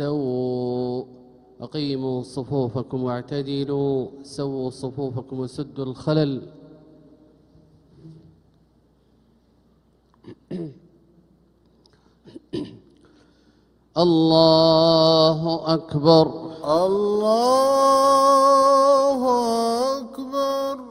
استووا أقيموا صفوفكم واعتدلوا سووا صفوفكم وسدوا الخلل. الله أكبر. الله أكبر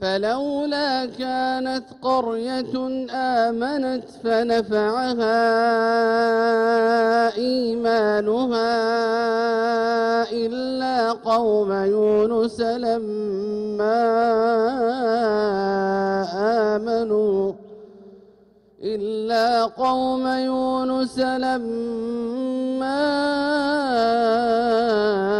فلولا كانت قرية آمنت فنفعها إيمانها إلا قوم يونس لما آمنوا إلا قوم يونس لما آمنوا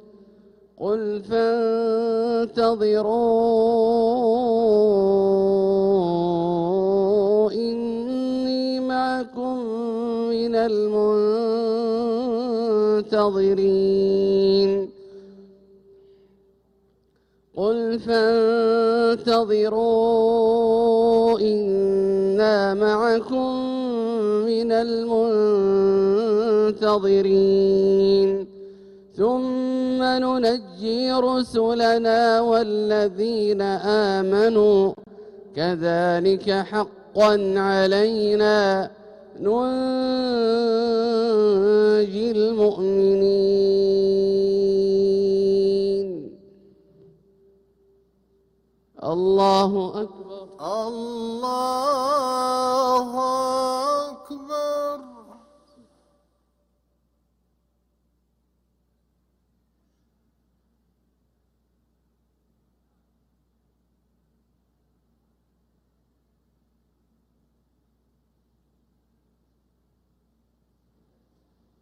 قل فانتظروا إني معكم من المنتظرين. قل فانتظروا إنا معكم من المنتظرين. ثم ننجي رسلنا والذين آمنوا. كذلك حقا علينا ننجي المؤمنين. الله أكبر. الله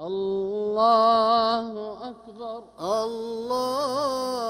الله أكبر. الله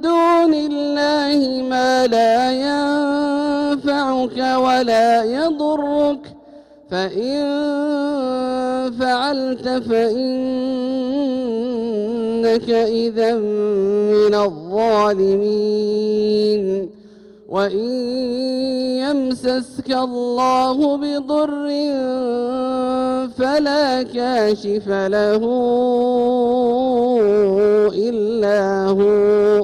دون الله ما لا ينفعك ولا يضرك. فإن فعلت فإنك إذا من الظالمين. وإن يمسسك الله بضر فلا كاشف له إلا هو.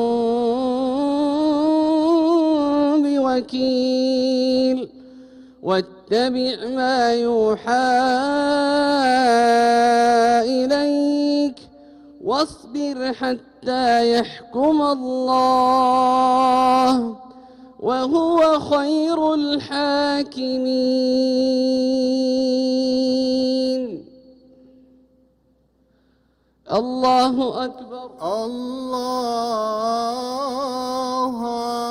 بوكيل واتبع ما يوحى إليك واصبر حتى يحكم الله وهو خير الحاكمين. الله أكبر. الله أكبر.